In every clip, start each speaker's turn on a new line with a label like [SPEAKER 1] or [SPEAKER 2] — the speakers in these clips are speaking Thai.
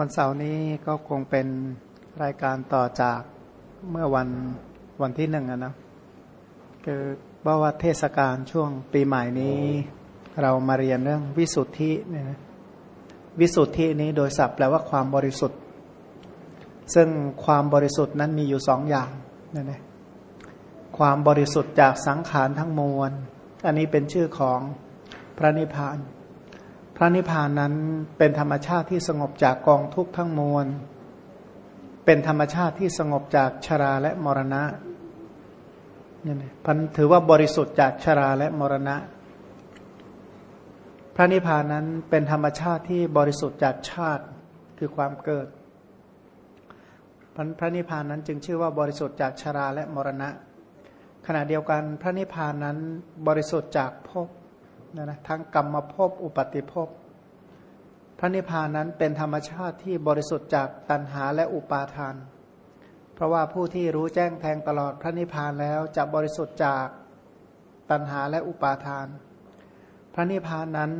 [SPEAKER 1] วันเสาร์นี้ก็คงเป็นรายการต่อจากเมื่อวันวันที่หนึ่งนะ คือว่าว่าเทศกาลช่วงปีใหม่นี้ เรามาเรียนเรื่องวิสุทธิเนี่ยนะวิสุทธินี้โดยศัพท์แปลว่าความบริสุทธิ์ ซึ่งความบริสุทธิ์นั้นมีอยู่สองอย่างนั่นเองความบริสุทธิ์จากสังขารทั้งมวล อันนี้เป็นชื่อของพระนิพพาน พระนิพพานนั้นเป็นธรรมชาติที่สงบจากกองทุกข์ทั้งมวล เป็นธรรมชาติที่สงบจากชราและมรณะนี่พันถือว่าบริสุทธิ์จากชราและมรณะ พระนิพพานนั้นเป็นธรรมชาติที่บริสุทธิ์จากชาติคือความเกิดพระนิพพานนั้นจึงชื่อว่าบริสุทธิ์จากชราและมรณะ ขณะเดียวกันพระนิพพานนั้นบริสุทธิ์จากภพ นะนะทั้งกรรมภพอุปติภพพระนิพพานนั้นเป็นธรรมชาติที่บริสุทธิ์จากตัณหาและอุปาทาน เพราะว่าผู้ที่รู้แจ้งแทงตลอดพระนิพพานแล้วจะบริสุทธิ์จากตัณหาและอุปาทาน พระนิพพานนั้น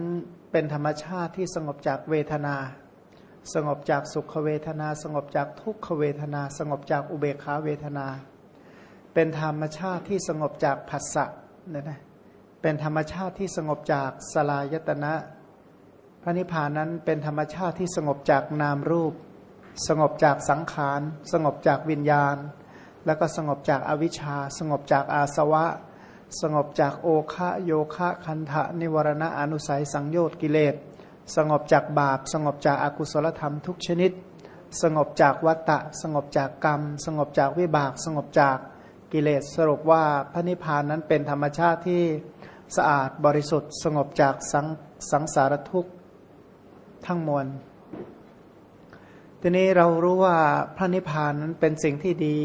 [SPEAKER 1] เป็นธรรมชาติที่สงบจากเวทนา สงบจากสุขเวทนา สงบจากทุกขเวทนา สงบจากอุเบกขาเวทนา เป็นธรรมชาติที่สงบจากผัสสะเนี่ยนะ เป็นธรรมชาติที่สงบจากสลายตนะ พระนิพพานนั้นเป็นธรรมชาติที่สงบจากนามรูป สงบจากสังขาร สงบจากวิญญาณ แล้วก็สงบจากอวิชชา สงบจากอาสวะ สงบจากโอคะโยคะคันธะนิวรณะอนุสัยสังโยชน์กิเลส สงบจากบาป สงบจากอากุศลธรรมทุกชนิด สงบจากวัตตะ สงบจากกรรม สงบจากวิบาก สงบจากกิเลส สรุปว่าพระนิพพานนั้นเป็นธรรมชาติที่ สะอาดบริสุทธิ์ สงบจากสังสงสารทุกข์ทั้งมวล ทีนี้เรารู้ว่าพระนิพพานนั้นเป็นสิ่งที่ดี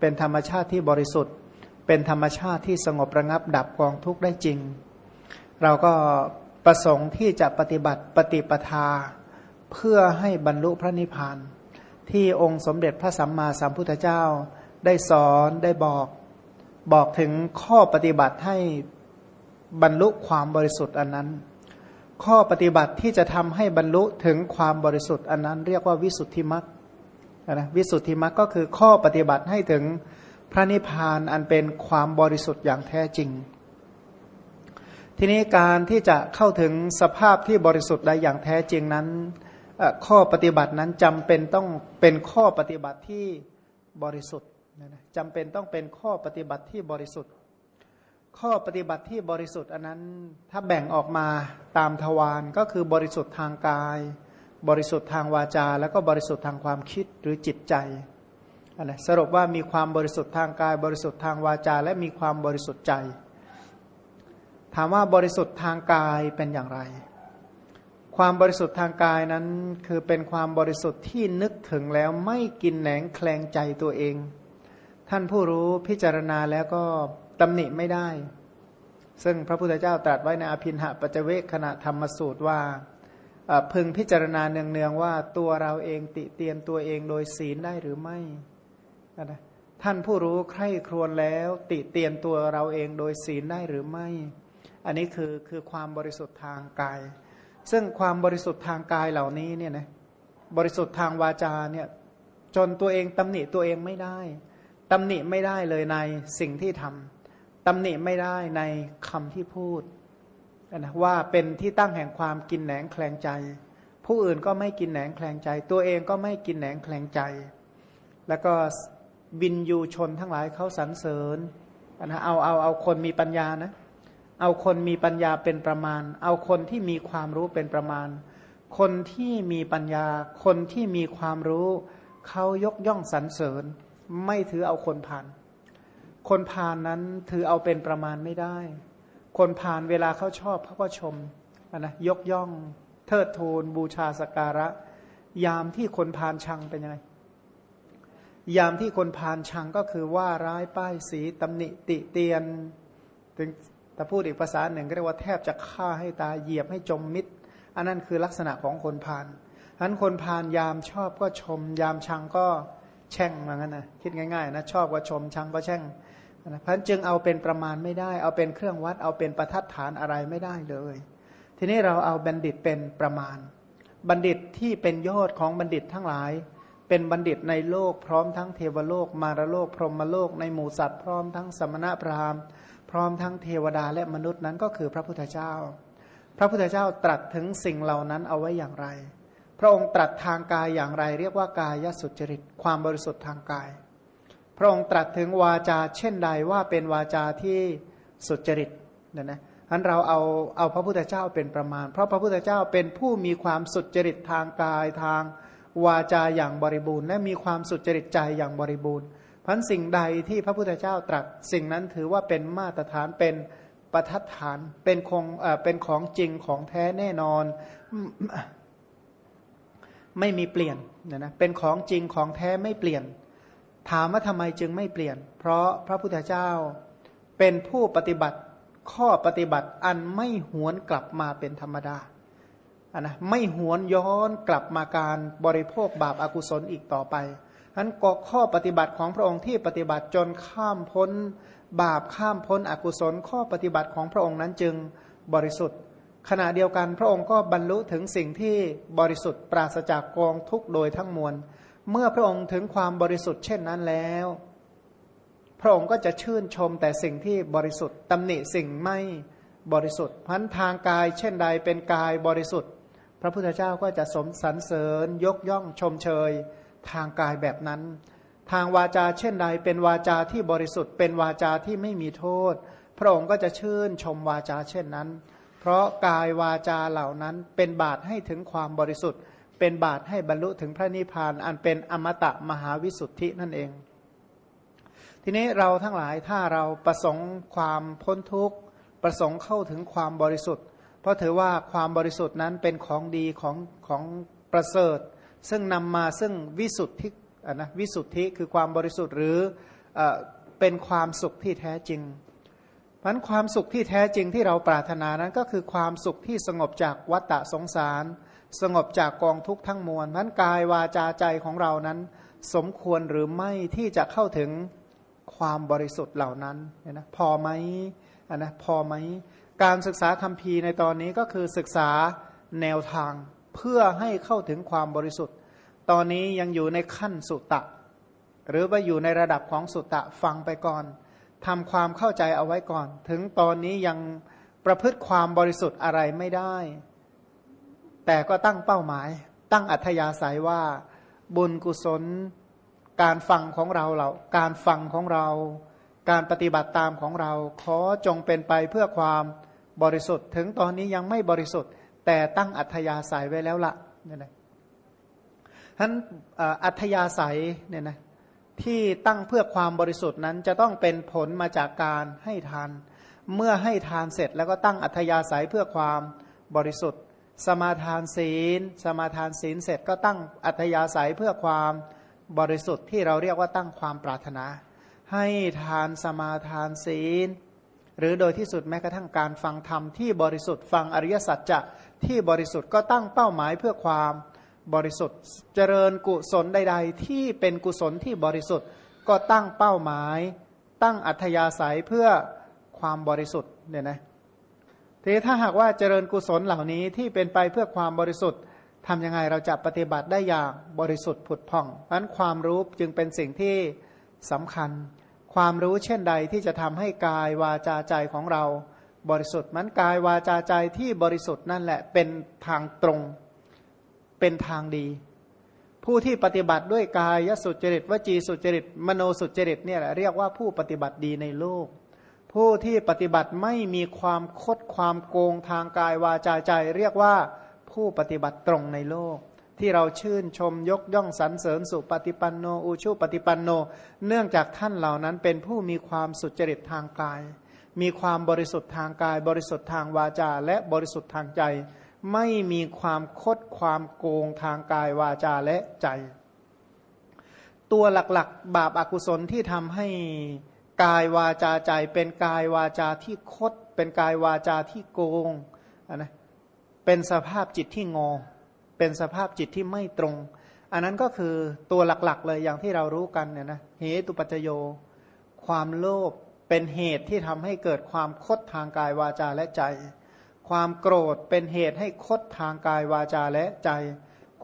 [SPEAKER 1] เป็นธรรมชาติที่บริสุทธิ์ เป็นธรรมชาติที่สงบระงับดับกองทุกข์ได้จริง เราก็ประสงค์ที่จะปฏิบัติปฏิปทา เพื่อให้บรรลุพระนิพพาน ที่องค์สมเด็จพระสัมมาสัมพุทธเจ้าได้สอนได้บอก บอกถึงข้อปฏิบัติให้ บรรลุความบริสุทธิ์อันนั้น ข้อปฏิบัติที่จะทำให้บรรลุถึงความบริสุทธิ์อันนั้น เรียกว่าวิสุทธิมรรคนะวิสุทธิมรรคก็คือข้อปฏิบัติให้ถึงพระนิพพานอันเป็นความบริสุทธิ์อย่างแท้จริง ทีนี้การที่จะเข้าถึงสภาพที่บริสุทธิ์ได้อย่างแท้จริงนั้นข้อปฏิบัตินั้นจำเป็นต้องเป็นข้อปฏิบัติที่บริสุทธิ์จำเป็นต้องเป็นข้อปฏิบัติที่บริสุทธิ์ ข้อปฏิบัติที่บริสุทธิ์อันนั้นถ้าแบ่งออกมาตามทวารก็คือบริสุทธิ์ทางกาย บริสุทธิ์ทางวาจา แล้วก็บริสุทธิ์ทางความคิดหรือจิตใจอันนะสรุปว่ามีความบริสุทธิ์ทางกาย บริสุทธิ์ทางวาจา และมีความบริสุทธิ์ใจ ถามว่าบริสุทธิ์ทางกายเป็นอย่างไร ความบริสุทธิ์ทางกายนั้นคือเป็นความบริสุทธิ์ที่นึกถึงแล้วไม่กินแหนงแคลงใจตัวเอง ท่านผู้รู้พิจารณาแล้วก็ ตำหนิไม่ได้ ซึ่งพระพุทธเจ้าตรัสไว้ในอภินหะปัจเวกขณะธรรมสูตรว่าพึงพิจารณาเนืองๆว่าตัวเราเองติเตียนตัวเองโดยศีลได้หรือไม่นะท่านผู้รู้ใคร่ครวญแล้ว ติเตียนตัวเราเองโดยศีลได้หรือไม่ อันนี้คือคือความบริสุทธิ์ทางกาย ซึ่งความบริสุทธิ์ทางกายเหล่านี้เนี่ยนะบริสุทธิ์ทางวาจาเนี่ยจนตัวเองตำหนิตัวเองไม่ได้ตำหนิไม่ได้เลยในสิ่งที่ทำ ตำหนิไม่ได้ในคำที่พูดนะว่าเป็นที่ตั้งแห่งความกินแหนงแคลงใจ ผู้อื่นก็ไม่กินแหนงแคลงใจ ตัวเองก็ไม่กินแหนงแคลงใจ แล้วก็วินยูชนทั้งหลายเขาสรรเสริญนะเอาเอาเอาคนมีปัญญานะ เอาคนมีปัญญาเป็นประมาณ เอาคนที่มีความรู้เป็นประมาณ คนที่มีปัญญา คนที่มีความรู้เขายกย่องสรรเสริญ ไม่ถือเอาคนผ่าน คนพาลนนั้นถือเอาเป็นประมาณไม่ได้ คนพาลเวลาเขาชอบเขาก็ชมนะยกย่อง เทิดทูนบูชาสการะ ยามที่คนพาลชังเป็นยังไง ยามที่คนพาลชังก็คือว่าร้ายป้ายสีตำหนิติเตียน ถึงแต่พูดอีกภาษาหนึ่งก็เรียกว่าแทบจะฆ่าให้ตายเหยียบให้จมมิดอันนั้นคือลักษณะของคนพาลฉะนั้นคนพาลยามชอบก็ชม ยามชังก็แช่งมางั้นนะคิดง่ายๆนะชอบก็ชมชังก็แช่ง นะพันจึงเอาเป็นประมาณไม่ได้ เอาเป็นเครื่องวัด เอาเป็นประทัดฐานอะไรไม่ได้เลย ทีนี้เราเอาบัณฑิตเป็นประมาณ บัณฑิตที่เป็นยอดของบัณฑิตทั้งหลาย เป็นบัณฑิตในโลกพร้อมทั้งเทวโลก มารโลก พรหมโลก ในหมู่สัตว์ พร้อมทั้งสมณะพราหมณ์ พร้อมทั้งเทวดาและมนุษย์นั้นก็คือพระพุทธเจ้า พระพุทธเจ้าตรัสถึงสิ่งเหล่านั้นเอาไว้อย่างไร พระองค์ตรัสทางกายอย่างไร เรียกว่ากายสุจริต ความบริสุทธิ์ทางกาย พระองค์ตรัสถึงวาจาเช่นใดว่าเป็นวาจาที่สุจริตนี่ยนะอันเราเอาเอาพระพุทธเจ้าเป็นประมาณ เพราะพระพุทธเจ้าเป็นผู้มีความสุจริตทางกายทางวาจาอย่างบริบูรณ์ และมีความสุจริตใจอย่างบริบูรณ์พันสิ่งใดที่พระพุทธเจ้าตรัสสิ่งนั้นถือว่าเป็นมาตรฐานเป็นประทัดฐานเป็นคงเป็นของจริงของแท้แน่นอน ไม่มีเปลี่ยนนะนะเป็นของจริงของแท้ไม่เปลี่ยน ถามว่าทำไมจึงไม่เปลี่ยน เพราะพระพุทธเจ้าเป็นผู้ปฏิบัติข้อปฏิบัติอันไม่หวนกลับมาเป็นธรรมดาอันนะไม่หวนย้อนกลับมาการบริโภคบาปอากุศลอีกต่อไปนั้นก็ข้อปฏิบัติของพระองค์ที่ปฏิบัติจนข้ามพ้น บาปข้ามพ้นอกุศล ข้อปฏิบัติของพระองค์นั้นจึงบริสุทธิ์ ขณะเดียวกันพระองค์ก็บรรลุถึงสิ่งที่บริสุทธิ์ปราศจากกองทุกโดยทั้งมวล เมื่อพระองค์ถึงความบริสุทธิ์เช่นนั้นแล้ว พระองค์ก็จะชื่นชมแต่สิ่งที่บริสุทธิ์ตำหนิสิ่งไม่บริสุทธิ์พันทางกายเช่นใดเป็นกายบริสุทธิ์ พระพุทธเจ้าก็จะสมสรรเสริญยกย่องชมเชย ทางกายแบบนั้น ทางวาจาเช่นใดเป็นวาจาที่บริสุทธิ์ เป็นวาจาที่ไม่มีโทษ พระองค์ก็จะชื่นชมวาจาเช่นนั้น เพราะกายวาจาเหล่านั้นเป็นบาตให้ถึงความบริสุทธิ์ เป็นบาตให้บรรลุถึงพระนิพพาน อันเป็นอมตะมหาวิสุทธินั่นเอง ทีนี้เราทั้งหลายถ้าเราประสงค์ความพ้นทุกข์ประสงค์เข้าถึงความบริสุทธิ์ เพราะถือว่าความบริสุทธิ์นั้นเป็นของดีของของประเสริฐ ซึ่งนำมาซึ่งวิสุทธินะวิสุทธิคือความบริสุทธิ์หรืออเป็นความสุขที่แท้จริงพันความสุขที่แท้จริงที่เราปรารถนานั้นก็คือความสุขที่สงบจากวัฏฏะสงสาร สงบจากกองทุกข์ทั้งมวลนั้นกายวาจาใจของเรานั้น สมควรหรือไม่ที่จะเข้าถึงความบริสุทธิ์เหล่านั้นนะพอไหมนะพอไหมการศึกษาคัมภีร์ในตอนนี้ก็คือศึกษาแนวทางเพื่อให้เข้าถึงความบริสุทธิ์ ตอนนี้ยังอยู่ในขั้นสุตตะ หรือว่าอยู่ในระดับของสุตตะฟังไปก่อนทำความเข้าใจเอาไว้ก่อน ถึงตอนนี้ยังประพฤติความบริสุทธิ์อะไรไม่ได้ แต่ก็ตั้งเป้าหมาย ตั้งอัธยาศัยว่า บุญกุศล การฟังของเราเราการฟังของเรา การปฏิบัติตามของเรา ขอจงเป็นไปเพื่อความบริสุทธิ์ ถึงตอนนี้ยังไม่บริสุทธิ์ แต่ตั้งอัธยาศัยไว้แล้วละเนี่ยนะท่านอัธยาศัยเนี่ยนะที่ตั้งเพื่อความบริสุทธิ์นั้นจะต้องเป็นผลมาจากการให้ทาน เมื่อให้ทานเสร็จแล้วก็ตั้งอัธยาศัยเพื่อความบริสุทธิ์ สมาทานศีล สมาทานศีลเสร็จก็ตั้งอัธยาศัยเพื่อความบริสุทธิ์ที่เราเรียกว่าตั้งความปรารถนา ให้ทานสมาทานศีล หรือโดยที่สุดแม้กระทั่งการฟังธรรมที่บริสุทธิ์ฟังอริยสัจจะที่บริสุทธิ์ก็ตั้งเป้าหมายเพื่อความบริสุทธิ์ เจริญกุศลใด ๆ ที่เป็นกุศลที่บริสุทธิ์ก็ตั้งเป้าหมาย ตั้งอัธยาศัยเพื่อความบริสุทธิ์เนี่ยนะ ทีถ้าหากว่าเจริญกุศลเหล่านี้ที่เป็นไปเพื่อความบริสุทธิ์ทำยังไงเราจะปฏิบัติได้อย่างบริสุทธิ์ผุดผ่องนั้นความรู้จึงเป็นสิ่งที่สำคัญ ความรู้เช่นใดที่จะทำให้กายวาจาใจของเราบริสุทธิ์มันกายวาจาใจที่บริสุทธิ์นั่นแหละเป็นทางตรง เป็นทางดี ผู้ที่ปฏิบัติด้วยกายสุจริตวจีสุจริต มโนสุจริตเนี่ยเรียกว่าผู้ปฏิบัติดีในโลก ผู้ที่ปฏิบัติไม่มีความคดความโกงทางกายวาจาใจ เรียกว่าผู้ปฏิบัติตรงในโลก ที่เราชื่นชมยกย่องสรรเสริญสุปฏิปันโนอุชุปฏิปันโน เนื่องจากท่านเหล่านั้นเป็นผู้มีความสุจริตทางกาย มีความบริสุทธิ์ทางกาย บริสุทธิ์ทางวาจา และบริสุทธิ์ทางใจ ไม่มีความคดความโกงทางกายวาจาและใจ ตัวหลักๆ บาปอากุศลที่ทำให้ กายวาจาใจเป็นกายวาจาที่คด เป็นกายวาจาที่โกงนะเป็นสภาพจิตที่งอ เป็นสภาพจิตที่ไม่ตรง อันนั้นก็คือตัวหลักๆเลยอย่างที่เรารู้กันเนี่ยนะเหตุปัจจโย ความโลภเป็นเหตุที่ทำให้เกิดความคดทางกายวาจาและใจ ความโกรธเป็นเหตุให้คดทางกายวาจาและใจ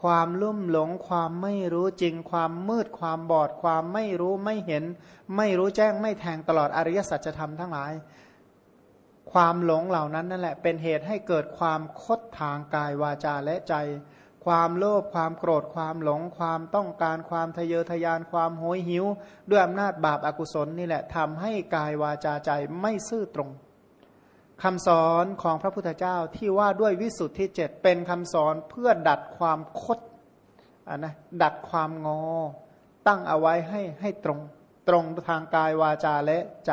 [SPEAKER 1] ความลุ่มหลงความไม่รู้จริง ความมืดความบอด ความไม่รู้ไม่เห็น ไม่รู้แจ้งไม่แทงตลอดอริยสัจธรรมทั้งหลาย ความหลงเหล่านั้นนั่นแหละ เป็นเหตุให้เกิดความคดทางกายวาจาและใจ ความโลภความโกรธความหลง ความต้องการความทะเยอทะยานความโหยหิว ด้วยอำนาจบาปอากุศลนี่แหละทำให้กายวาจาใจไม่ซื่อตรง คำสอนของพระพุทธเจ้าที่ว่าด้วยวิสุทธิเจ็ดเป็นคำสอนเพื่อดัดความคดนนะดัดความงอ ตั้งเอาไว้ให้ให้ตรง ตรงทางกายวาจาและใจ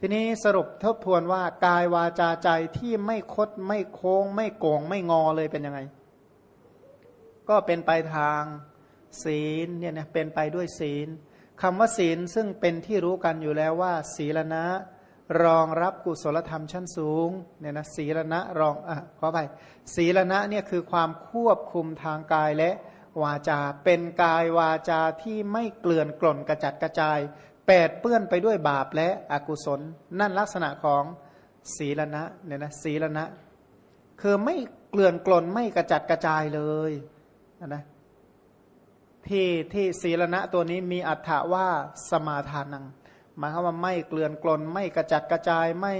[SPEAKER 1] ทีนี้สรุปทบทวนว่ากายวาจาใจที่ไม่คดไม่โค้ง ไม่โกงไม่งอเลยเป็นยังไง ก็เป็นไปทางศีลเนี่ยนะเป็นไปด้วยศีลคำว่าศีลซึ่งเป็นที่รู้กันอยู่แล้วว่า ศีลนะ รองรับกุศลธรรมชั้นสูงเนี่ยนะศีลณะรองอะขอไปศีลณะเนี่ยคือความควบคุมทางกายและวาจา เป็นกายวาจาที่ไม่เกลื่อนกล่นกระจัดกระจายแปดเปื้อนไปด้วยบาปและอกุศล นั่นลักษณะของศีลณะเนี่ยนะศีลณะ คือไม่เกลื่อนกล่นไม่กระจัดกระจายเลยนะที่ที่ศีลณะตัวนี้มีอัฏฐว่าสมาทานัง หมายความว่าไม่เกลื่อนกลน ไม่กระจัดกระจายไม่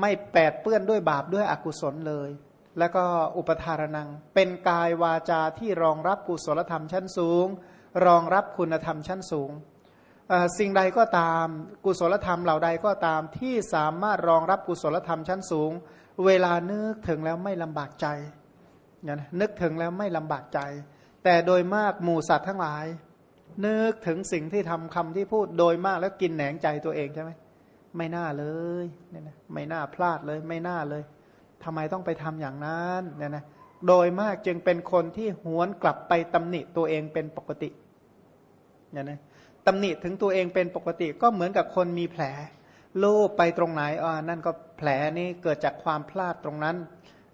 [SPEAKER 1] ไม่แปดเปื้อนด้วยบาปด้วยอกุศลเลย แล้วก็อุปทารนัง เป็นกายวาจาที่รองรับกุศลธรรมชั้นสูง รองรับคุณธรรมชั้นสูง สิ่งใดก็ตามกุศลธรรมเหล่าใดก็ตามที่สามารถรองรับกุศลธรรมชั้นสูง เวลานึกถึงแล้วไม่ลำบากใจนึกถึงแล้วไม่ลำบากใจ แต่โดยมากหมู่สัตว์ทั้งหลาย นึกถึงสิ่งที่ทำคำที่พูดโดยมากแล้วกินแหนงใจตัวเองใช่ไหมไม่น่าเลยเนี่ยนะไม่น่าพลาดเลย ไม่น่าเลยทำไมต้องไปทำอย่างนั้นเนี่ยนะโดยมากจึงเป็นคนที่หวนกลับไปตำหนิตัวเองเป็นปกติเนี่ยนะตำหนิถึงตัวเองเป็นปกติก็เหมือนกับคนมีแผลลูบไปตรงไหนอ่านั่นก็แผลนี้เกิดจากความพลาดตรงนั้น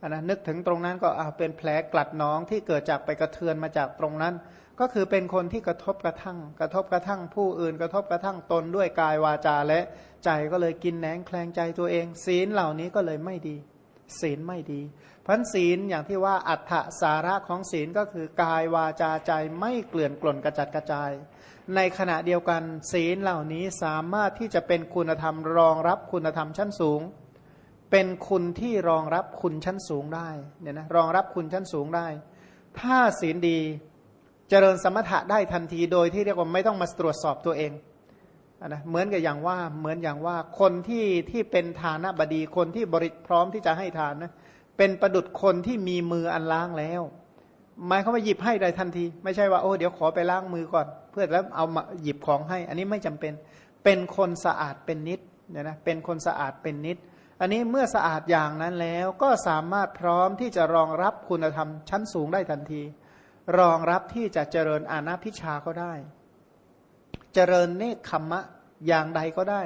[SPEAKER 1] นนะนึกถึงตรงนั้นก็อ่าเป็นแผลกลัดน้องที่เกิดจากไปกระเทือนมาจากตรงนั้น ก็คือเป็นคนที่กระทบกระทั่ง กระทบกระทั่งผู้อื่น กระทบกระทั่งตนด้วยกายวาจาและใจก็เลยกินแหนงแคลงใจตัวเอง ศีลเหล่านี้ก็เลยไม่ดี ศีลไม่ดีพันศีลอย่างที่ว่าอัฏฐสาระของศีลก็คือกายวาจาใจไม่เกลื่อนกล่นกระจัดกระจาย ในขณะเดียวกันศีลเหล่านี้สามารถที่จะเป็นคุณธรรมรองรับคุณธรรมชั้นสูง เป็นคุณที่รองรับคุณชั้นสูงได้เนี่ยนะรองรับคุณชั้นสูงได้ ถ้าศีลดี เจริญสมถะได้ทันทีโดยที่เรียกว่าไม่ต้องมาตรวจสอบตัวเองนะเหมือนกับอย่างว่าเหมือนอย่างว่าคนที่ที่เป็นฐานะบดีคนที่บริพร้อมที่จะให้ทานนะเป็นประดุดคนที่มีมืออันล้างแล้วหมายเขาว่าหยิบให้ได้ทันที ไม่ใช่ว่าโอ้เดี๋ยวขอไปล้างมือก่อน เพื่อแล้วเอามาหยิบของให้ อันนี้ไม่จำเป็นเป็นคนสะอาดเป็นนิดเนี่ยนะเป็นคนสะอาดเป็นนิด อันนี้เมื่อสะอาดอย่างนั้นแล้วก็สามารถพร้อมที่จะรองรับคุณธรรมชั้นสูงได้ทันที รองรับที่จะเจริญอานาพิชาก็ได้ เจริญเนคขมมะอย่างใดก็ได้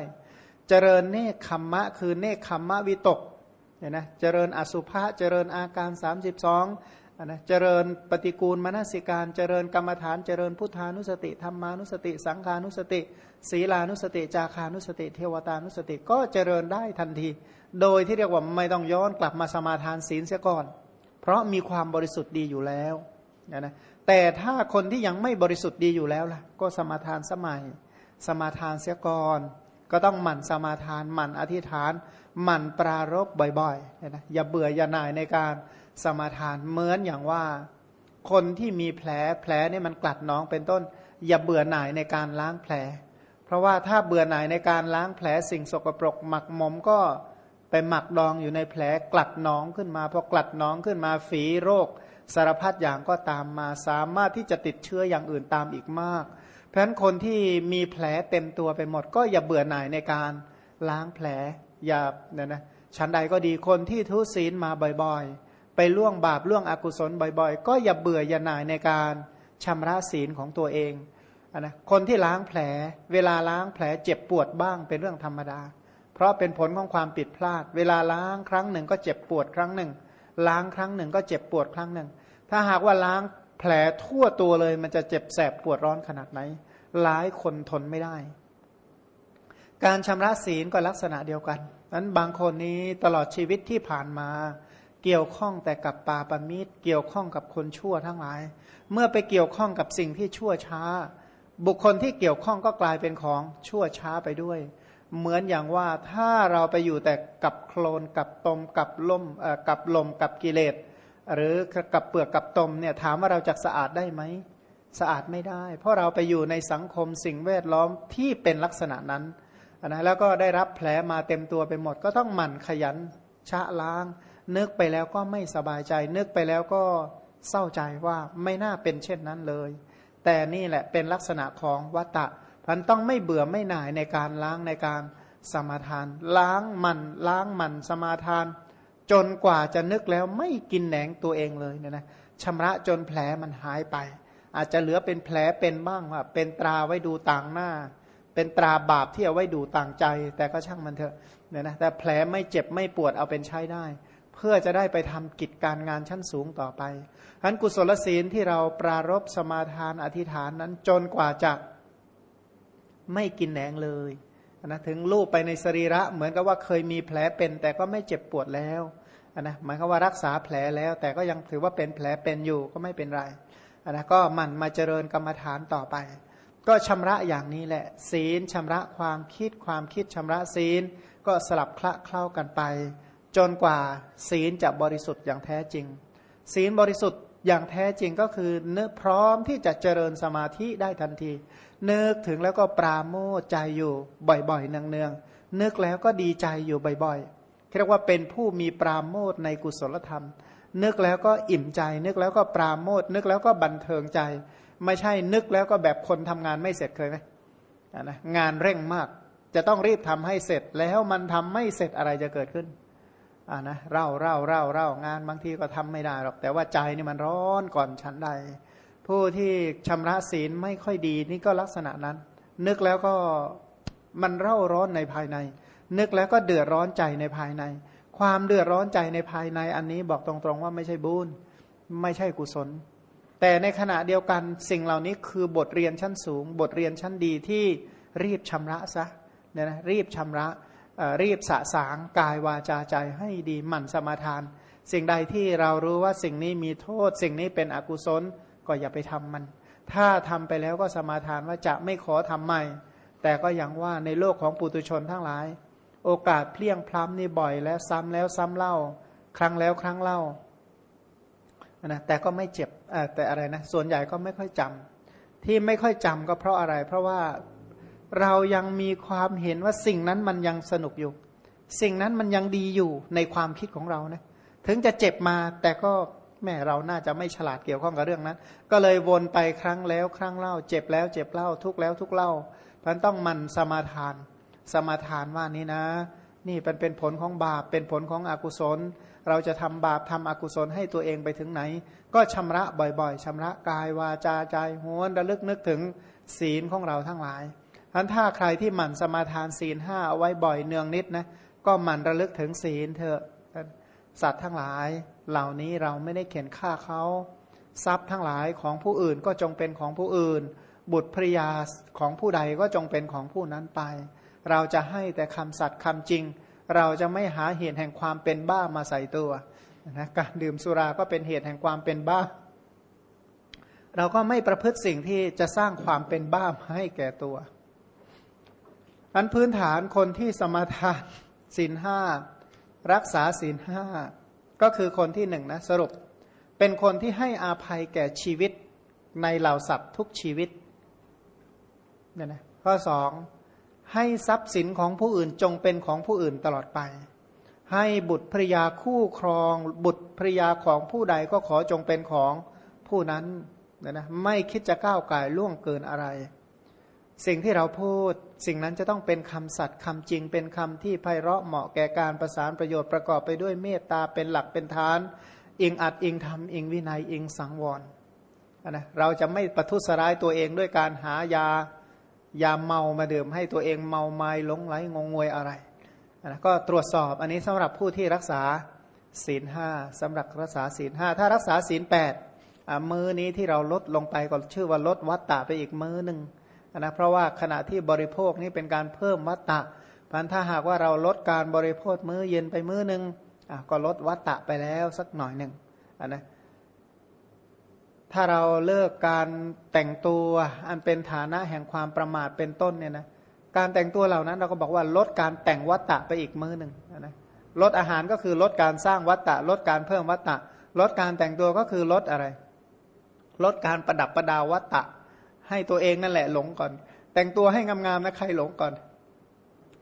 [SPEAKER 1] เจริญเนคขมมะ คือเนคขมมะวิตกเนี่ยนะเจริญอสุภะเจริญอาการ 32นะเจริญปฏิกูลมนสิการ เจริญกรรมฐานเจริญพุทธานุสติธรรมานุสติ สังขานุสติ ศีลานุสติ จาคานุสติ เทวตานุสติก็เจริญได้ทันที โดยที่เรียกว่าไม่ต้องย้อนกลับมาสมาทานศีลเสียก่อน เพราะมีความบริสุทธิ์ดีอยู่แล้ว นะนะแต่ถ้าคนที่ยังไม่บริสุทธิ์ดีอยู่แล้วล่ะ ก็สมาทานสมัย สมาทานเสียก่อน ก็ต้องหมั่นสมาทาน หมั่นอธิษฐาน หมั่นปรารบบ่อยๆนะอย่าเบื่ออย่าหน่ายในการสมาทานเหมือนอย่างว่า คนที่มีแผลแผลนี่มันกลัดน้องเป็นต้น อย่าเบื่อหน่ายในการล้างแผล เพราะว่าถ้าเบื่อหน่ายในการล้างแผลสิ่งสกปรก หมักหมมก็ไปหมักดองอยู่ในแผลกลัดน้องขึ้นมาพอกลัดน้องขึ้นมาฝีโรค สารพัดอย่างก็ตามมาสามารถที่จะติดเชื้ออย่างอื่นตามอีกมาก เพราะฉะนั้นคนที่มีแผลเต็มตัวไปหมด ก็อย่าเบื่อหน่ายในการล้างแผลอย่าเนี่ยนะชั้นใดก็ดีคนที่ทุศีลมาบ่อยๆ ไปล่วงบาปล่วงอกุศลบ่อยๆ ก็อย่าเบื่ออย่าหน่ายในการชำระศีลของตัวเองนะคนที่ล้างแผล เวลาล้างแผลเจ็บปวดบ้างเป็นเรื่องธรรมดา เพราะเป็นผลของความผิดพลาด เวลาล้างครั้งหนึ่งก็เจ็บปวดครั้งหนึ่ง ล้างครั้งหนึ่งก็เจ็บปวดครั้งหนึ่ง ถ้าหากว่าล้างแผลทั่วตัวเลย มันจะเจ็บแสบปวดร้อนขนาดไหน หลายคนทนไม่ได้ การชำระศีลก็ลักษณะเดียวกันนั้นบางคนนี้ตลอดชีวิตที่ผ่านมา เกี่ยวข้องแต่กับปาปมิตร เกี่ยวข้องกับคนชั่วทั้งหลาย เมื่อไปเกี่ยวข้องกับสิ่งที่ชั่วช้า บุคคลที่เกี่ยวข้องก็กลายเป็นของชั่วช้าไปด้วย เหมือนอย่างว่าถ้าเราไปอยู่แต่กับโคลนกับตมกับลมกับลมกับกิเลส หรือกับเปลือกกับตมเนี่ยถามว่าเราจะสะอาดได้ไหมสะอาดไม่ได้ เพราะเราไปอยู่ในสังคมสิ่งแวดล้อมที่เป็นลักษณะนั้นนะแล้วก็ได้รับแผลมาเต็มตัวไปหมด ก็ต้องหมั่นขยันชะล้าง นึกไปแล้วก็ไม่สบายใจ นึกไปแล้วก็เศร้าใจว่าไม่น่าเป็นเช่นนั้นเลย แต่นี่แหละเป็นลักษณะของวัตตะพันต้องไม่เบื่อไม่หน่ายในการล้างในการสมาทาน ล้างมันล้างมันสมาทาน จนกว่าจะนึกแล้วไม่กินแหนงตัวเองเลยเนี่ยนะชำระจนแผลมันหายไป อาจจะเหลือเป็นแผลเป็นบ้างว่าเป็นตราไว้ดูต่างหน้า เป็นตราบาปที่เอาไว้ดูต่างใจ แต่ก็ช่างมันเถอะเนี่ยนะแต่แผลไม่เจ็บไม่ปวดเอาเป็นใช้ได้ เพื่อจะได้ไปทำกิจการงานชั้นสูงต่อไปฉะนั้นกุศลศีลที่เราปรารบสมาทานอธิษฐานนั้นจนกว่าจะไม่กินแหนงเลย นะถึงรูปไปในสรีระเหมือนกับว่าเคยมีแผลเป็น แต่ก็ไม่เจ็บปวดแล้วนะหมายความว่ารักษาแผลแล้ว แต่ก็ยังถือว่าเป็นแผลเป็นอยู่ก็ไม่เป็นไรนะก็หมั่นมาเจริญกรรมฐานต่อไป ก็ชำระอย่างนี้แหละ ศีลชำระความคิดความคิดชำระศีล ก็สลับคละเคล้ากันไป จนกว่าศีลจะบริสุทธิ์อย่างแท้จริง ศีลบริสุทธิ์ อย่างแท้จริงก็คือเนื้อพร้อมที่จะเจริญสมาธิได้ทันที นึกถึงแล้วก็ปราโมทใจอยู่บ่อยๆเนืองๆนึกแล้วก็ดีใจอยู่บ่อยๆเรียกว่าเป็นผู้มีปราโมทในกุศลธรรม นึกแล้วก็อิ่มใจ นึกแล้วก็ปราโมทนึกแล้วก็บันเทิงใจ ไม่ใช่นึกแล้วก็แบบคนทำงานไม่เสร็จเคยไหมนะงานเร่งมาก จะต้องรีบทำให้เสร็จแล้วมันทำไม่เสร็จอะไรจะเกิดขึ้น อ่านะเร่าเร่าเร่าเร่างานบางทีก็ทำไม่ได้หรอก แต่ว่าใจนี่มันร้อนก่อนฉันใด ผู้ที่ชำระศีลไม่ค่อยดีนี่ก็ลักษณะนั้น นึกแล้วก็มันเร่าร้อนในภายใน นึกแล้วก็เดือดร้อนใจในภายใน ความเดือดร้อนใจในภายในอันนี้บอกตรงๆว่าไม่ใช่บุญไม่ใช่กุศล แต่ในขณะเดียวกันสิ่งเหล่านี้คือบทเรียนชั้นสูง บทเรียนชั้นดีที่รีบชำระซะเนี่ยนะรีบชำระ รีบสะสางกายวาจาใจให้ดีหมั่นสมาทาน สิ่งใดที่เรารู้ว่าสิ่งนี้มีโทษ สิ่งนี้เป็นอกุศลก็อย่าไปทำมัน ถ้าทำไปแล้วก็สมาทานว่าจะไม่ขอทำใหม่ แต่ก็อย่างว่าในโลกของปุตุชนทั้งหลาย โอกาสเพลี่ยงพล้ำนี่บ่อยและซ้ำแล้วซ้ำเล่า ครั้งแล้วครั้งเล่านะแต่ก็ไม่เจ็บแต่อะไรนะส่วนใหญ่ก็ไม่ค่อยจำที่ไม่ค่อยจำก็เพราะอะไร เพราะว่า เรายังมีความเห็นว่าสิ่งนั้นมันยังสนุกอยู่ สิ่งนั้นมันยังดีอยู่ในความคิดของเรานะ ถึงจะเจ็บมาแต่ก็แม่เราน่าจะไม่ฉลาดเกี่ยวข้องกับเรื่องนั้น ก็เลยวนไปครั้งแล้วครั้งเล่า เจ็บแล้วเจ็บเล่าทุกแล้วทุกเล่าพันต้องมันสมาทาน สมาทานว่านี้นะ นี่เป็นเป็นผลของบาปเป็นผลของอกุศล เราจะทำบาปทำอกุศลให้ตัวเองไปถึงไหน ก็ชำระบ่อยๆชำระกายวาจาใจหัวระลึกนึกถึงศีลของเราทั้งหลาย อันถ้าใครที่หมั่นสมาทานศีลห้าเอาไว้บ่อยเนืองนิดนะก็หมั่นระลึกถึงศีลเถอะสัตว์ทั้งหลาย เหล่านี้เราไม่ได้เขียนฆ่าเขาทรัพย์ทั้งหลายของผู้อื่นก็จงเป็นของผู้อื่น บุตรภริยาของผู้ใดก็จงเป็นของผู้นั้นไป เราจะให้แต่คำสัตย์คำจริง เราจะไม่หาเหตุแห่งความเป็นบ้ามาใส่ตัวนะการดื่มสุราก็เป็นเหตุแห่งความเป็นบ้า เราก็ไม่ประพฤติสิ่งที่จะสร้างความเป็นบ้าให้แก่ตัว อันพื้นฐานคนที่สมาทานศีลห้ารักษาศีลห้าก็คือคนที่หนึ่งนะสรุป เป็นคนที่ให้อาภัยแก่ชีวิตในเหล่าสัตว์ทุกชีวิตเนี่ยนะข้อสองให้ทรัพย์สินของผู้อื่นจงเป็นของผู้อื่นตลอดไป ให้บุตรภริยาคู่ครอง บุตรภริยาของผู้ใดก็ขอจงเป็นของผู้นั้นเนะนะไม่คิดจะก้าวไก่ล่วงเกินอะไร สิ่งที่เราพูดสิ่งนั้นจะต้องเป็นคำสัตย์คำจริง เป็นคำที่ไพเราะเหมาะแก่การประสานประโยชน์ประกอบไปด้วยเมตตาเป็นหลักเป็นฐาน อิงอัดอิงทำอิงวินัยอิงสังวรนะเราจะไม่ประทุษร้ายตัวเองด้วยการหายายาเมามาดื่มให้ตัวเองเมาไม้หลงไหลงงงวยอะไรนะก็ตรวจสอบอันนี้สำหรับผู้ที่รักษาศีลห้าสำหรับรักษาศีลห้าถ้ารักษาศีลแปดมือนี้ที่เราลดลงไปก็ชื่อว่าลดวัตตะไปอีกมือหนึ่ง นะเพราะว่าขณะที่บริโภคนี่เป็นการเพิ่มวัตตะพันถ้าหากว่าเราลดการบริโภคมื้อเย็นไปมื้อหนึ่งอะก็ลดวัตตะไปแล้วสักหน่อยหนึ่งอะนะถ้าเราเลิกการแต่งตัวอันเป็นฐานะแห่งความประมาทเป็นต้นเนี่ยนะการแต่งตัวเหล่านั้นเราก็บอกว่าลดการแต่งวัตตะไปอีกมื้อหนึ่งนะลดอาหารก็คือลดการสร้างวัตตะ ลดการเพิ่มวัตตะ ลดการแต่งตัวก็คือลดอะไร ลดการประดับประดาวัตตะ ให้ตัวเองนั่นแหละหลงก่อน แต่งตัวให้งามๆนะใครหลงก่อน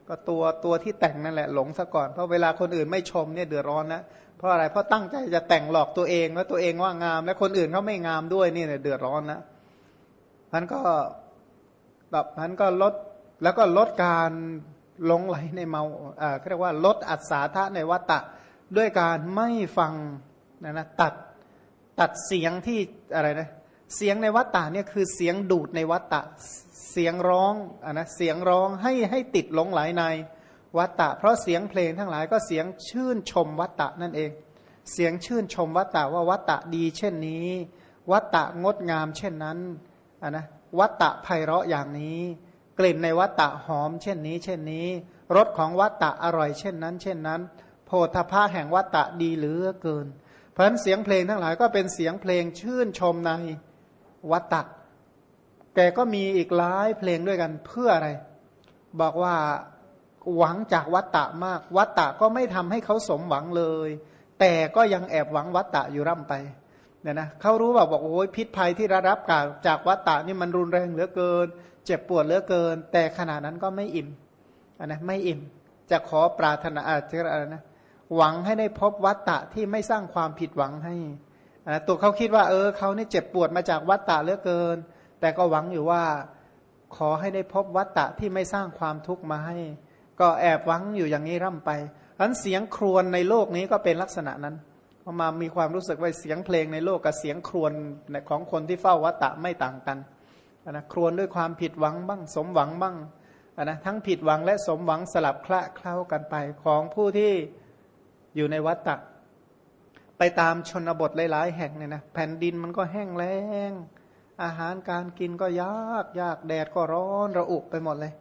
[SPEAKER 1] ก็ตัวตัวที่แต่งนั่นแหละหลงซะก่อนเพราะเวลาคนอื่นไม่ชมเนี่ยเดือดร้อนนะเพราะอะไรเพราะตั้งใจจะแต่งหลอกตัวเองว่าตัวเองว่างาม และคนอื่นเขาไม่งามด้วยนี่เนี่ยเดือดร้อนนะพันก็แบบพันก็ลดแล้วก็ลดการหลงไหลในเมาอ่าเรียกว่าลดอัศาธาในวัตตะด้วยการไม่ฟังนะนะตัดตัดเสียงที่อะไรนะ เสียงในวัตตะเนี่ยคือเสียงดูดในวัตตะเสียงร้องอะนะเสียงร้องให้ให้ติดหลงไหลในวัตตะ เพราะเสียงเพลงทั้งหลายก็เสียงชื่นชมวัตตะนั่นเอง เสียงชื่นชมวัตตะว่าวัตตะดีเช่นนี้ วัตตะงดงามเช่นนั้นอะนะวัตตะไพเราะอย่างนี้ กลิ่นในวัตตะหอมเช่นนี้ เช่นนี้รสของวัตตะอร่อยเช่นนั้น เช่นนั้น โพธภาแห่งวัตตะดีเหลือเกิน เพราะฉะนั้นเสียงเพลงทั้งหลายก็เป็นเสียงเพลงชื่นชมใน วัตตะแกก็มีอีกหลายเพลงด้วยกันเพื่ออะไร บอกว่าหวังจากวัตตะมาก วัตตะก็ไม่ทำให้เขาสมหวังเลย แต่ก็ยังแอบหวังวัตตะอยู่ร่ำไปเนี่ยนะเขารู้แบบบอกโอ้ยพิษภัยที่ระรับกาจากวัตตะนี่มันรุนแรงเหลือเกิน เจ็บปวดเหลือเกิน แต่ขณะนั้นก็ไม่อิ่มนนะไม่อิ่ม จะขอปรารถนาอะไรนะหวังให้ได้พบวัตตะที่ไม่สร้างความผิดหวังให้ นะตัวเขาคิดว่า เออเขานี่เจ็บปวดมาจากวัตตะเหลือเกิน แต่ก็หวังอยู่ว่าขอให้ได้พบวัตตะที่ไม่สร้างความทุกข์มาให้ ก็แอบหวังอยู่อย่างนี้ร่ำไปอันเสียงครวญในโลกนี้ก็เป็นลักษณะนั้นพอมามีความรู้สึกว่าเสียงเพลงในโลกกับเสียงครวญของคนที่เฝ้าวัตตะไม่ต่างกันนะครวญด้วยความผิดหวังบ้าง สมหวังบ้างนะทั้งผิดหวังและสมหวังสลับคละเคล้ากันไปของผู้ที่อยู่ในวัฏฏะ ไปตามชนบทหลายๆแห่งเนี่ยนะแผ่นดินมันก็แห้งแล้ง อาหารการกินก็ยากยากแดดก็ร้อนระอุไปหมดเลย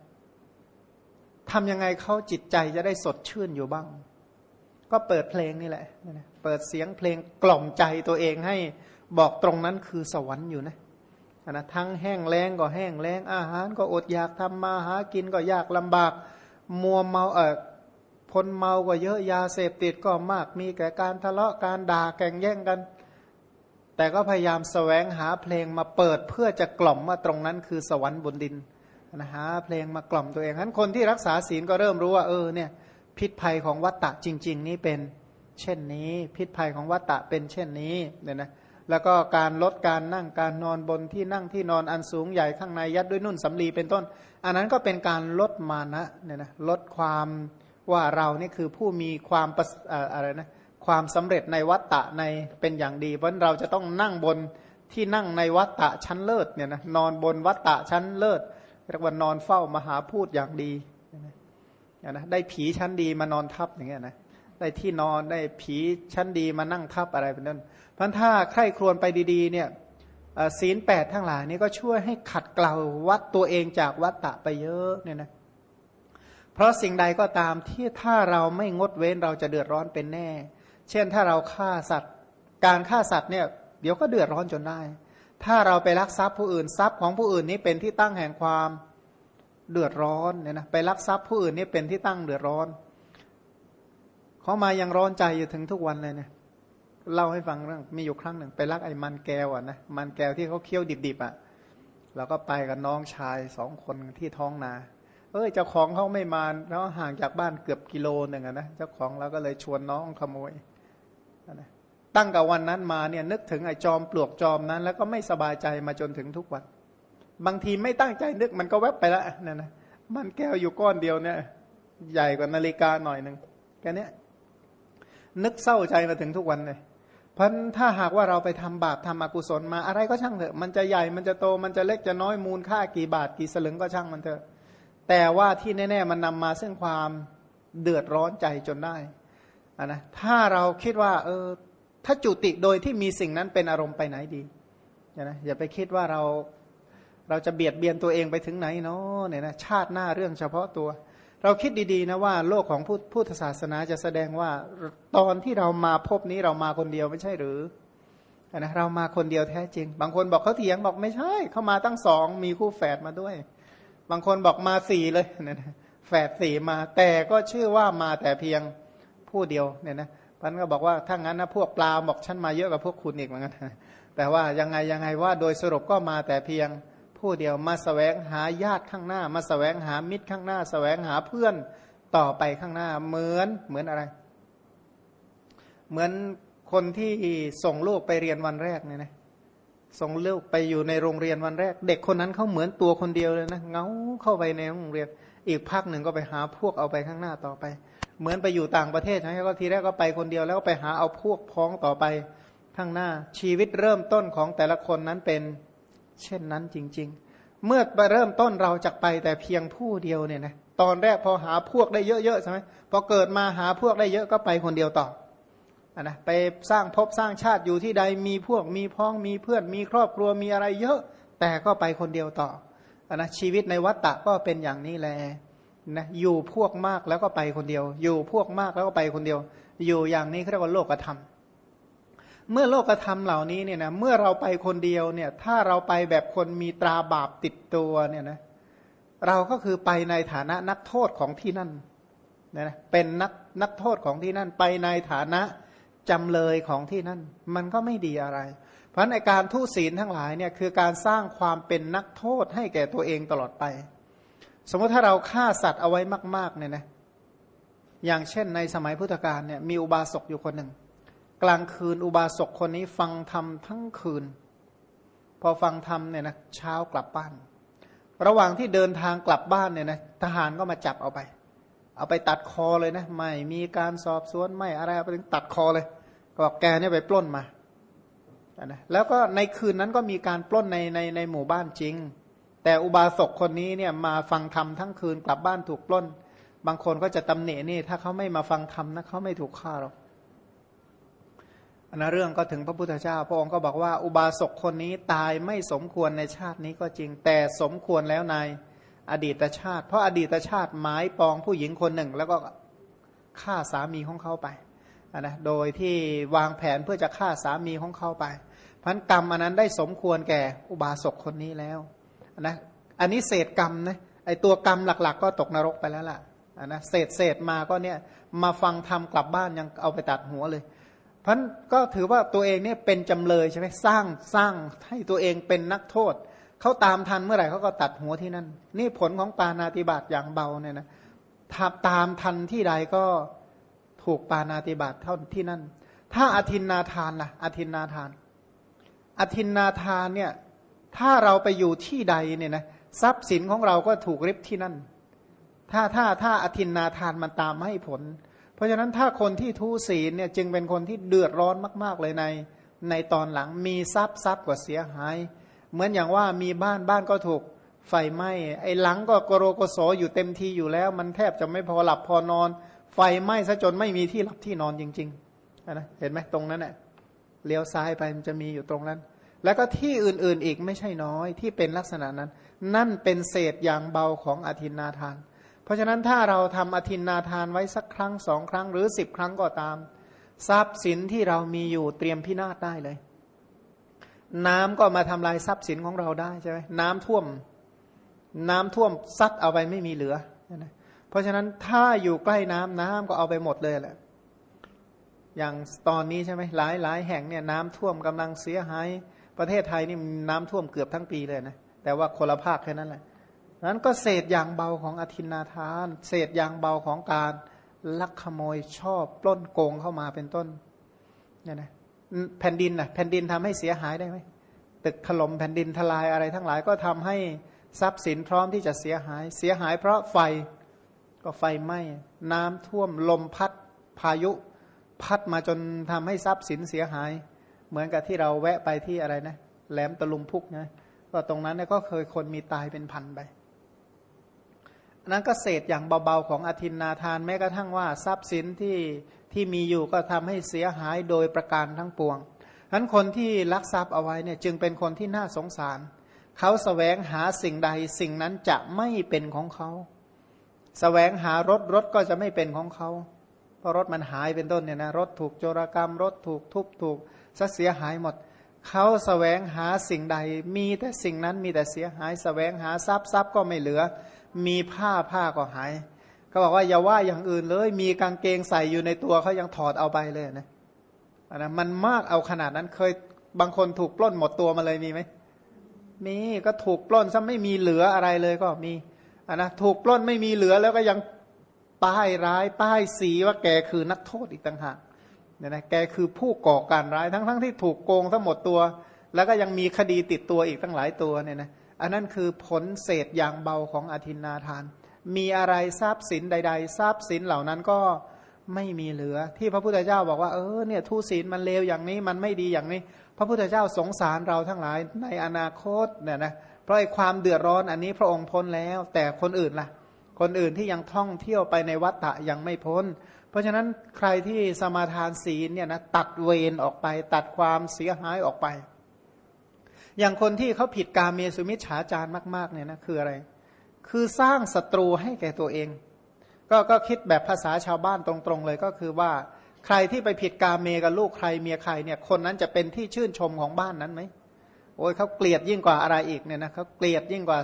[SPEAKER 1] ทำยังไงเขาจิตใจจะได้สดชื่นอยู่บ้าง ก็เปิดเพลงนี่แหละเปิดเสียงเพลงกล่อมใจตัวเองให้บอกตรงนั้นคือสวรรค์อยู่นะนะทั้งแห้งแล้งก็แห้งแล้งอาหารก็อดอยากทำมาหากินก็ยากลำบากมัวเมาเออ พลเมาก็เยอะยาเสพติดก็มากมีแก่การทะเลาะการด่าแก่งแย่งกัน แต่ก็พยายามสแสวงหาเพลงมาเปิดเพื่อจะกล่อมว่าตรงนั้นคือสวรรค์บนดินนะหาเพลงมากล่อมตัวเองฉะนั้นคนที่รักษาศีลก็เริ่มรู้ว่าเออเนี่ยพิษภัยของวัตตะจริง ๆ นี้เป็นเช่นนี้ พิษภัยของวัตตะเป็นเช่นนี้เนี่ยนะแล้วก็การลดการนั่งการนอนบนที่นั่งที่นอนอันสูงใหญ่ข้างในยัดด้วยนุ่นสำลีเป็นต้น อันนั้นก็เป็นการลดมานะเนี่ยนะลดความ ว่าเรานี่คือผู้มีความอะไรนะความสำเร็จในวัตตะในเป็นอย่างดี เพราะเราจะต้องนั่งบนที่นั่งในวัตตะชั้นเลิศเนี่ยนะนอนบนวัตตะชั้นเลิศเรียกว่านอนเฝ้ามหาพูดอย่างดีนะได้ผีชั้นดีมานอนทับอย่างเงี้ยนะได้ที่นอนได้ผีชั้นดีมานั่งทับอะไรเป็นต้นพันถ้าใคร่ครวญไปดีๆเนี่ยศีลแปดทั้งหลายนี้ก็ช่วยให้ขัดเกลาวัดตัวเองจากวัตตะไปเยอะเนี่ยนะ เพราะสิ่งใดก็ตามที่ถ้าเราไม่งดเว้นเราจะเดือดร้อนเป็นแน่ เช่นถ้าเราฆ่าสัตว์ การฆ่าสัตว์เนี่ยเดี๋ยวก็เดือดร้อนจนได้ ถ้าเราไปลักทรัพย์ผู้อื่นทรัพย์ของผู้อื่นนี้เป็นที่ตั้งแห่งความเดือดร้อนเนี่ยนะไปลักทรัพย์ผู้อื่นนี่เป็นที่ตั้งเดือดร้อนเขามายังร้อนใจอยู่ถึงทุกวันเลยเนี่ยเล่าให้ฟังเรื่องมีอยู่ครั้งหนึ่งไปลักไอ้มันแก้วอะนะมันแก้วที่เขาเคี้ยวดิบๆอะเราก็ไปกับน้องชายสองคนที่ท้องนา เอ้ยเจ้าของเขาไม่มาแล้วห่างจากบ้านเกือบกิโลหนึ่งอะนะเจ้าของเราก็เลยชวนน้องขโมยนะตั้งกับวันนั้นมาเนี่ยนึกถึงไอ้จอมปลวกจอมนั้น แล้วก็ไม่สบายใจมาจนถึงทุกวัน บางทีไม่ตั้งใจนึกมันก็แวบไปละนั่นนะมันแก้วอยู่ก้อนเดียวเนี่ย ใหญ่กว่านาฬิกาหน่อยหนึ่งแค่นี้นึกเศร้าใจมาถึงทุกวันเลยเพราะถ้าหากว่าเราไปทำบาปทำอกุศลมาอะไรก็ช่างเถอะ มันจะใหญ่มันจะโตมันจะเล็กจะน้อยมูลค่ากี่บาทกี่สลึงก็ช่างมันเถอะ แต่ว่าที่แน่ ๆ มันนำมาซึ่งความเดือดร้อนใจจนได้ะนะถ้าเราคิดว่าเออถ้าจุติโดยที่มีสิ่งนั้นเป็นอารมณ์ไปไหนดีนะอย่าไปคิดว่าเราเราจะเบียดเบียนตัวเองไปถึงไหนเนาะเนี่ยนะชาติหน้าเรื่องเฉพาะตัว เราคิดดีๆนะว่าโลกของพุทธศาสนาจะแสดงว่าตอนที่เรามาพบนี้เรามาคนเดียวไม่ใช่หรือนะเรามาคนเดียวแท้จริง บางคนบอกเขาเถียงบอกไม่ใช่ เขามาตั้งสองมีคู่แฝดมาด้วย บางคนบอกมาสี่เลยนะแฝดสี่มา แต่ก็ชื่อว่ามาแต่เพียงผู้เดียวเนี่ยนะพันก็บอกว่าถ้างั้นนะพวกปลาบอกฉันมาเยอะกว่าพวกคุณอีกเหมือนกันแต่ว่ายังไงยังไงว่าโดยสรุปก็มาแต่เพียงผู้เดียวมาสแสวงหาญาติข้างหน้า มาสแสวงหามิตรข้างหน้าสแสวงหาเพื่อนต่อไปข้างหน้าเหมือนเหมือนอะไร เหมือนคนที่ส่งลูกไปเรียนวันแรกเนี่ยนะ ส่งเลูกไปอยู่ในโรงเรียนวันแรก เด็กคนนั้นเขาเหมือนตัวคนเดียวเลยนะเงาเข้าไปในโรงเรียน อีกพักหนึ่งก็ไปหาพวกเอาไปข้างหน้าต่อไป เหมือนไปอยู่ต่างประเทศใช่ไหมก็ทีแรกก็ไปคนเดียวแล้วก็ไปหาเอาพวกพ้องต่อไปข้างหน้า ชีวิตเริ่มต้นของแต่ละคนนั้นเป็นเช่นนั้นจริง ๆ เมื่อเริ่มต้นเราจะไปแต่เพียงผู้เดียวเนี่ยนะตอนแรกพอหาพวกได้เยอะๆใช่ไหมพอเกิดมาหาพวกได้เยอะก็ไปคนเดียวต่อ นะไปสร้างภพสร้างชาติอยู่ที่ใดมีพวกมีพ้องมีเพื่อนมีครอบครัวมีอะไรเยอะ แต่ก็ไปคนเดียวต่อนะชีวิตในวัฏฏะก็เป็นอย่างนี้แหละนะอยู่พวกมากแล้วก็ไปคนเดียว อยู่พวกมากแล้วก็ไปคนเดียว อยู่อย่างนี้เขาเรียกว่าโลกธรรม เมื่อโลกธรรมเหล่านี้เนี่ยนะเมื่อเราไปคนเดียวเนี่ย ถ้าเราไปแบบคนมีตราบาปติดตัวเนี่ยนะเราก็คือไปในฐานะนักโทษของที่นั่นนะเป็นนักนักโทษของที่นั่นไปในฐานะ จำเลยของที่นั่น มันก็ไม่ดีอะไร เพราะในการทุศีลทั้งหลายเนี่ยคือการสร้างความเป็นนักโทษให้แก่ตัวเองตลอดไป สมมติถ้าเราฆ่าสัตว์เอาไว้มาก ๆเนี่ยนะอย่างเช่นในสมัยพุทธกาลเนี่ยมีอุบาสกอยู่คนหนึ่ง กลางคืนอุบาสกคนนี้ฟังธรรมทั้งคืน พอฟังธรรมเนี่ยนะเช้ากลับบ้าน ระหว่างที่เดินทางกลับบ้านเนี่ยนะทหารก็มาจับเอาไป เอาไปตัดคอเลยนะ ไม่มีการสอบสวนไม่อะไรไปถึงตัดคอเลยก็บอกแกเนี่ยไปปล้นมานะแล้วก็ในคืนนั้นก็มีการปล้นในในในหมู่บ้านจริง แต่อุบาสกคนนี้เนี่ยมาฟังธรรมทั้งคืนกลับบ้านถูกปล้น บางคนก็จะตำหนินี่ ถ้าเขาไม่มาฟังธรรมนะเขาไม่ถูกฆ่าหรอกอันะเรื่องก็ถึงพระพุทธเจ้า พระองค์ก็บอกว่าอุบาสกคนนี้ตายไม่สมควรในชาตินี้ก็จริง แต่สมควรแล้วใน อดีตชาติ เพราะอดีตชาติหมายปองผู้หญิงคนหนึ่ง แล้วก็ฆ่าสามีของเขาไปนะโดยที่วางแผนเพื่อจะฆ่าสามีของเขาไปพันกรรมอันนั้นได้สมควรแก่อุบาสกคนนี้แล้วนะอันนี้เศษกรรมนะไอตัวกรรมหลัก ๆ ก็ตกนรกไปแล้วล่ะนะเศษเศษมาก็เนี่ยมาฟังทำกลับบ้านยังเอาไปตัดหัวเลยพันก็ถือว่าตัวเองเนี่ยเป็นจำเลยใช่ไหมสร้างสร้างให้ตัวเองเป็นนักโทษ เขาตามทันเมื่อไหร่เขาก็ตัดหัวที่นั่น นี่ผลของปานาติบาตอย่างเบาเนี่ยนะถ้าตามทันที่ใดก็ถูกปานาติบาตเท่าที่นั่น ถ้าอธินนาทานล่ะ อธินนาทาน อธินนาทานเนี่ย ถ้าเราไปอยู่ที่ใดเนี่ยนะทรัพย์สินของเราก็ถูกริบที่นั่น ถ้าถ้าถ้าอธินนาทานมันตามให้ผล เพราะฉะนั้นถ้าคนที่ทุศีลเนี่ยจึงเป็นคนที่เดือดร้อนมาก ๆ เลยใน ในตอนหลังมีทรัพย์ทรัพย์กว่าเสียหาย เหมือนอย่างว่ามีบ้านบ้านก็ถูกไฟไหม้ไอ้หลังก็กโรโกโสอยู่เต็มทีอยู่แล้ว มันแทบจะไม่พอหลับพอนอน ไฟไหม้ซะจนไม่มีที่หลับที่นอนจริงๆนะเห็นไหมตรงนั้นเน่ยเลี้ยวซ้ายไปมันจะมีอยู่ตรงนั้น แล้วก็ที่อื่นๆอีกไม่ใช่น้อยที่เป็นลักษณะนั้น นั่นเป็นเศษอย่างเบาของอธินาทาน เพราะฉะนั้นถ้าเราทำอธินาทานไว้สักครั้งสองครั้งหรือสิบครั้งก็ตาม ทรัพย์สินที่เรามีอยู่เตรียมพินาศได้เลย น้ำก็มาทำลายทรัพย์สินของเราได้ใช่ไหมน้ำท่วม น้ำท่วมซัดเอาไปไม่มีเหลือ เพราะฉะนั้นถ้าอยู่ใกล้น้ำน้ำก็เอาไปหมดเลยแหละ อย่างตอนนี้ใช่ไหมหลายหลายแห่งเนี่ยน้ำท่วมกำลังเสียหาย ประเทศไทยนี่น้ำท่วมเกือบทั้งปีเลยนะ แต่ว่าคนละภาคแค่นั้นแหละนั้นก็เศษอย่างเบาของอธินาทาน เศษอย่างเบาของการลักขโมยชอบปล้นโกงเข้ามาเป็นต้นเนี่ยนะ แผ่นดินน่ะแผ่นดินทำให้เสียหายได้ไหมตึกถล่มแผ่นดินทลายอะไรทั้งหลายก็ทำให้ทรัพย์สินพร้อมที่จะเสียหาย เสียหายเพราะไฟก็ไฟไหม้น้ำท่วมลมพัดพายุ พัดมาจนทำให้ทรัพย์สินเสียหาย เหมือนกับที่เราแวะไปที่อะไรนะ แหลมตะลุมพุกนะก็ตรงนั้นเนี่ยก็เคยคนมีตายเป็นพันไปนั้นก็เศษอย่างเบาๆของอธินนาทานแม้กระทั่งว่าทรัพย์สินที่ ที่มีอยู่ก็ทำให้เสียหายโดยประการทั้งปวงนั้นคนที่ลักทรัพย์เอาไว้เนี่ยจึงเป็นคนที่น่าสงสาร เขาสแสวงหาสิ่งใดสิ่งนั้นจะไม่เป็นของเขาแสวงหารถรถก็จะไม่เป็นของเขา เพราะรถมันหายเป็นต้นเนี่ยนะรถถูกโจรกรรม รถถูกทุบถูกสัเสียหายหมด เขาแสวงหาสิ่งใด มีแต่สิ่งนั้นมีแต่เสียหายแสวงหาทรัพย์ทรัพย์ก็ไม่เหลือ มีผ้าผ้าก็หาย เขาบอกว่าอย่าว่าอย่างอื่นเลย มีกางเกงใส่อยู่ในตัวเขายังถอดเอาไปเลยนะนะมันมากเอาขนาดนั้นเคยบางคนถูกปล้นหมดตัวมาเลยมีไหมมีก็ถูกปล้นซะไม่มีเหลืออะไรเลยก็มีอนะถูกปล้นไม่มีเหลือแล้วก็ยังป้ายร้ายป้ายสีว่าแกคือนักโทษอีกต่างหากเนี่ยนะแกคือผู้ก่อการร้ายทั้งๆทที่ถูกโกงทั้งหมดตัว แล้วก็ยังมีคดีติดตัวอีกตั้งหลายตัวเนี่ยนะอันนั้นคือผลเศษอย่างเบาของอธินนาทาน มีอะไรทรัพย์สินใด ๆ ทรัพย์สินเหล่านั้นก็ไม่มีเหลือ ที่พระพุทธเจ้าบอกว่าเออเนี่ยทุศีลมันเลวอย่างนี้มันไม่ดีอย่างนี้ พระพุทธเจ้าสงสารเราทั้งหลายในอนาคตเนี่ยนะเพราะไอ้ความเดือดร้อนอันนี้พระองค์พ้นแล้ว แต่คนอื่นล่ะ คนอื่นที่ยังท่องเที่ยวไปในวัฏฏะยังไม่พ้น เพราะฉะนั้นใครที่สมาทานศีลเนี่ยนะตัดเวรออกไป ตัดความเสียหายออกไป อย่างคนที่เขาผิดกาเมสุมิชฉาจารมาก ๆ เนี่ยนะคืออะไร คือสร้างศัตรูให้แก่ตัวเอง ก็ก็คิดแบบภาษาชาวบ้านตรงๆเลยก็คือว่า ใครที่ไปผิดกาเมกับลูกใครเมียใครเนี่ย คนนั้นจะเป็นที่ชื่นชมของบ้านนั้นไหมโอ้ยเขาเกลียดยิ่งกว่าอะไรอีกเนี่ยนะเขาเกลียดยิ่งกว่า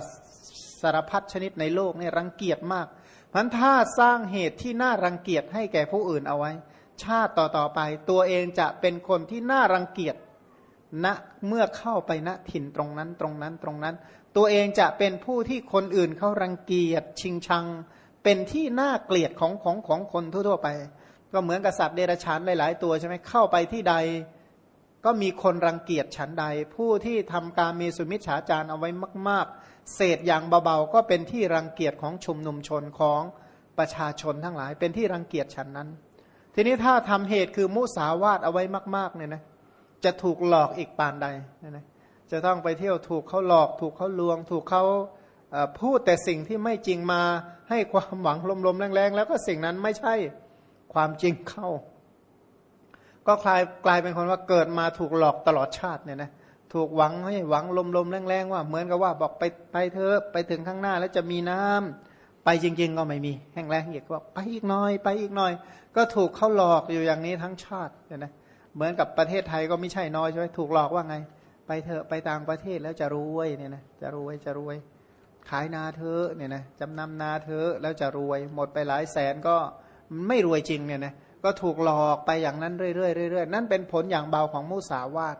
[SPEAKER 1] สารพัดชนิดในโลกเนี่ยรังเกียจมากพันถ้าสร้างเหตุที่น่ารังเกียจให้แก่ผู้อื่นเอาไว้ ชาติต่อๆไป ตัวเองจะเป็นคนที่น่ารังเกียจณเมื่อเข้าไปณถิ่นตรงนั้นตรงนั้นตรงนั้น ตัวเองจะเป็นผู้ที่คนอื่นเขารังเกียจชิงชัง เป็นที่น่าเกลียดของของของคนทั่วๆไป ก็เหมือนกับสัตว์เดรัจฉานหลาย ๆ ตัวใช่ไหมเข้าไปที่ใด ก็มีคนรังเกียจฉันใด ผู้ที่ทำการมีสุมิชฌาจารเอาไว้มาก ๆ เศษอย่างเบาๆก็เป็นที่รังเกียจของชุมนุมชนของประชาชนทั้งหลาย เป็นที่รังเกียจฉันนั้น ทีนี้ถ้าทำเหตุคือมุสาวาตเอาไว้มาก ๆ เนี่ยนะจะถูกหลอกอีกปานใดเนี่ยนะ จะต้องไปเที่ยวถูกเขาหลอก ถูกเขาลวง ถูกเขาพูดแต่สิ่งที่ไม่จริงมาให้ความหวังลมๆแรงๆ แล้วก็สิ่งนั้นไม่ใช่ความจริงเข้า ก็กลายกลายเป็นคนว่าเกิดมาถูกหลอกตลอดชาติเนี่ยนะถูกหวังให้หวังลมๆแรงๆว่า เหมือนกับว่าบอกไปไปเถอะไปถึงข้างหน้าแล้วจะมีน้ำไปจริง ๆ ก็ไม่มีแห้งแรงอีกว่าไปอีกหน่อยไปอีกหน่อย ก็ถูกเขาหลอกอยู่อย่างนี้ทั้งชาติเนี่ยนะเหมือนกับประเทศไทยก็ไม่ใช่น้อยใช่ไหมถูกหลอกว่าไง ไปเถอะไปต่างประเทศแล้วจะรวยเนี่ยนะจะรวยจะรวย ขายนาเธอเนี่ยนะจำนำนาเธอแล้วจะรวย หมดไปหลายแสนก็ไม่รวยจริงเนี่ยนะก็ถูกหลอกไปอย่างนั้นเรื่อยๆเรื่อยๆนั่นเป็นผลอย่างเบาของมุสาวาท